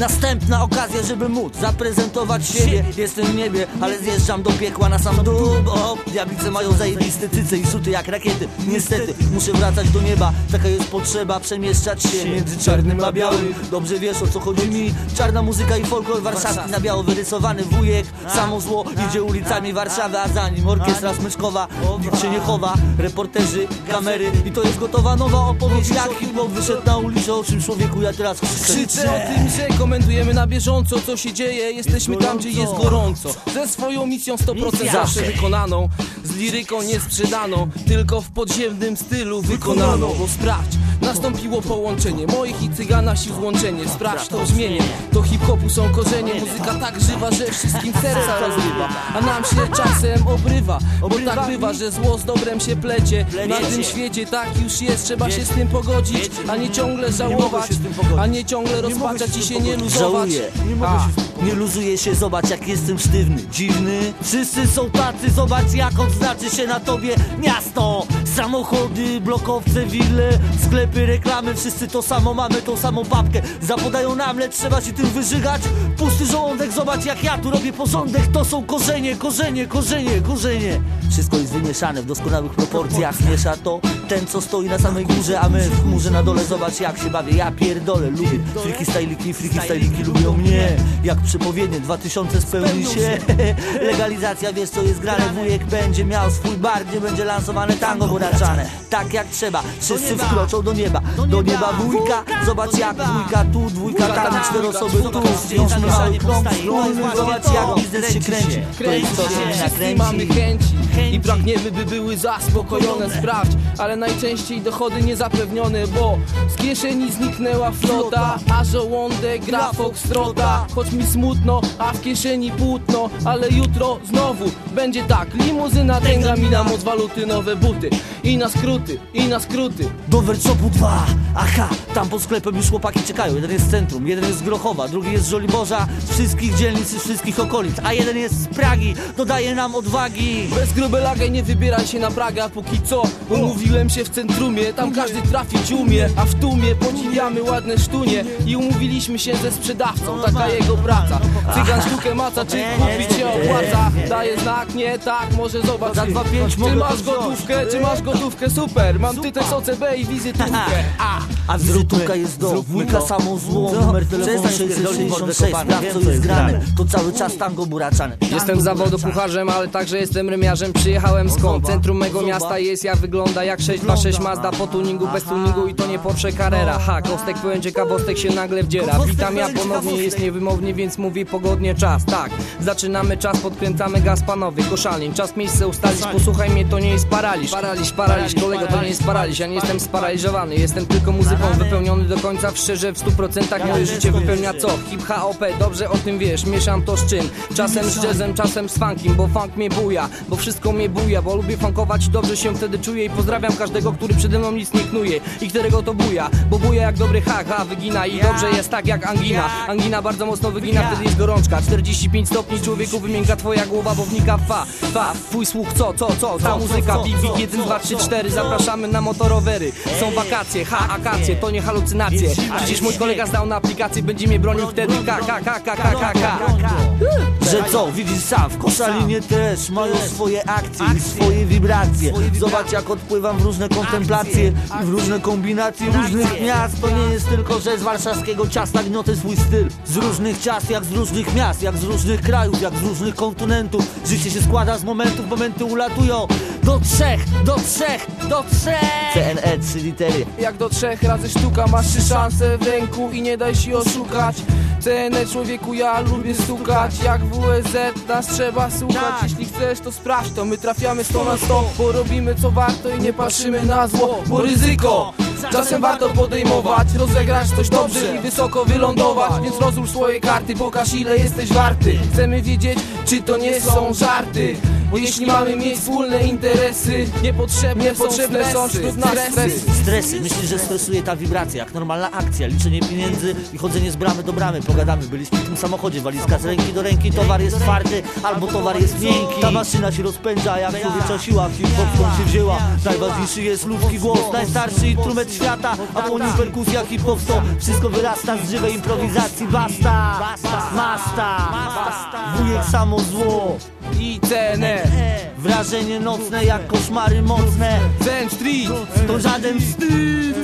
Następna okazja, żeby móc zaprezentować siebie. Jestem w niebie, ale zjeżdżam do piekła na sam dół Bo diablice mają zajebiste cyce i suty jak rakiety. Niestety, muszę wracać do nieba Taka jest potrzeba przemieszczać się między czarnym a białym. Dobrze wiesz o co chodzi mi. Czarna muzyka i folklor warszawski Na biało wyrysowany wujek. Samo zło idzie ulicami Warszawy A za nim orkiestra smyczkowa. Nikt się nie chowa Reporterzy, kamery. I to jest gotowa nowa opowieść Jak hip-hop wyszedł na ulicę. O czym człowieku ja teraz krzyczę? Krzyczę o tym, że komentujemy na bieżąco co się dzieje. Jesteśmy tam, gdzie jest gorąco. Ze swoją misją 100% zawsze wykonaną. Z liryką nie sprzedaną Tylko w podziemnym stylu wykonaną Bo sprawdź, nastąpiło połączenie Moich i cygana sił złączenie. Sprawdź to brzmienie To hip-hopu są korzenie. Muzyka tak żywa, że wszystkim serca rozrywa. A nam się czasem obrywa Bo tak bywa, że zło z dobrem się plecie. Na tym świecie tak już jest. Trzeba się z tym pogodzić A nie ciągle żałować. A nie ciągle rozpaczać i się nie luzować nie luzuję się, zobacz jak jestem sztywny Dziwny, wszyscy są tacy Zobacz jak odznaczy się na tobie miasto. Samochody, blokowce, wille Sklepy, reklamy, wszyscy to samo Mamy tą samą babkę, zapodają nam Lecz trzeba się tym wyżygać. Pusty żołądek, zobacz jak ja tu robię porządek. To są korzenie, korzenie, korzenie, korzenie. Wszystko jest wymieszane w doskonałych proporcjach. Miesza to ten co stoi na samej górze A my w chmurze na dole, zobacz jak się bawię Ja pierdolę, lubię. Friki styliki, friki styliki lubią mnie. Jak przepowiednie, 2000 spełni się. Legalizacja, wiesz co jest grane. Wujek będzie miał swój bar Gdzie będzie lansowane tango buraczane Tak jak trzeba, wszyscy wkroczą do nieba. Do nieba. wujka, zobacz jak dwójka tu Dwójka tam, cztery osoby tu. Wciąż mały krąg Zobacz jak biznes się kręci To jest to, co mnie mamy nakręci chęci. I pragniemy, by były zaspokojone. Sprawdź, ale najczęściej dochody niezapewnione Bo z kieszeni zniknęła flota A żołądek gra foxtrota. Choć mi smutno, a w kieszeni płótno Ale jutro znowu będzie tak. Limuzyna, tęga, mina, moc waluty, nowe buty. I na skróty, i na skróty. Do Wercopu 2, aha, tam pod sklepem już chłopaki czekają. Jeden jest z centrum, jeden jest z Grochowa, drugi jest z Żoliborza. Z wszystkich dzielnic i z wszystkich okolic. A jeden jest z Pragi, dodaje nam odwagi. Bez grubelagaj nie wybieraj się na Pragę, a póki co Umówiłem się w centrumie, tam każdy trafić umie A w tłumie podziwiamy ładne sztunie. I umówiliśmy się ze sprzedawcą, taka jego praca. Cygan sztukę maca, czy kupić się opłaca? Daje znak, nie tak, może zobacz. Za dwa pięć Czy mogę masz gotówkę, czy masz gotówkę, super. Mam tytek OCB i wizytówkę. A, A wizytówka jest do wujka samą złą Numer telefonu 666, sprawdź co jest grane. To cały czas tango buraczane. Jestem z zawodu kucharzem, ale także jestem rymiarzem Przyjechałem skąd? Centrum mego miasta jest jak wygląda jak 626 Mazda po tuningu, bez tuningu i to nie Porsche Carrera Ha, kostek pełen ciekawostek się nagle wdziera. Witam ja ponownie, jest niewymownie, więc mówię pogodnie czas. Tak, zaczynamy czas, podkręcamy gaz panowie Koszalnie, czas miejsce ustalić, posłuchaj mnie, to nie jest paraliż. Paraliż, paraliż, kolego, to nie jest paraliż Ja nie jestem sparaliżowany, jestem tylko muzyką wypełniony do końca. Szczerze w 100% moje życie wypełnia co? Hip hop, dobrze o tym wiesz, mieszam to z czym? Czasem z jazzem, czasem z funkiem, bo funk mnie buja Bo wszystko mnie buja, bo lubię funkować i dobrze się wtedy czuję I pozdrawiam każdego, który przede mną nic nie knuje I którego to buja, bo buja jak dobry ha, ha, wygina I dobrze jest tak jak angina. Angina bardzo mocno wygina, wtedy jest gorączka. 45 stopni człowieku wymięka twoja głowa, bo wnika fa. Fa, twój słuch, co, co, co, ta muzyka Big, big, 1, 2, 3, 4 Zapraszamy na motorowery. Są wakacje, ha, akacje, to nie halucynacje. Przecież mój kolega zdał na aplikację Będzie mnie bronił wtedy, ka, ka, ka, ka, ka, ka, ka. Że co, widzisz sam, w Koszalinie też mają swoje akcje i swoje wibracje. Zobacz jak odpływam w różne kontemplacje i w różne kombinacje różnych miast. To nie jest tylko, że z warszawskiego ciasta gniotę swój styl. Z różnych ciast, jak z różnych miast, jak z różnych krajów, jak z różnych kontynentów. Życie się składa z momentów, momenty ulatują. Do trzech, do trzech, do trzech! CNE, trzy litery. Jak do trzech razy sztuka masz trzy szanse w ręku i nie daj się oszukać CN człowieku ja lubię stukać. Jak WSZ nas trzeba słuchać. Jeśli chcesz to sprawdź to My trafiamy 100 na 100 Bo robimy co warto i nie patrzymy na zło Bo ryzyko Czasem warto podejmować Rozegrać coś dobrze i wysoko wylądować. Więc rozłóż swoje karty Pokaż ile jesteś warty. Chcemy wiedzieć czy to nie są żarty Bo jeśli mamy mieć wspólne interesy Niepotrzebne, Niepotrzebne są sztuczne stresy. Stresy, myślisz, że stresuje ta wibracja Jak normalna akcja, liczenie pieniędzy i chodzenie z bramy do bramy. Pogadamy, byliśmy w tym samochodzie Walizka z ręki do ręki, towar jest twardy Albo towar jest miękki. Ta maszyna się rozpędza, jak człowiecza siła Hip-hop skąd się wzięła. Najważniejszy jest ludzki głos Najstarszy instrument świata A po nim perkusja hip-hop to Wszystko wyrasta z żywej improwizacji. Basta, masta! Wujek samo zło i cenę. Wrażenie nocne jak koszmary mocne. Ten street. To żaden wstyd.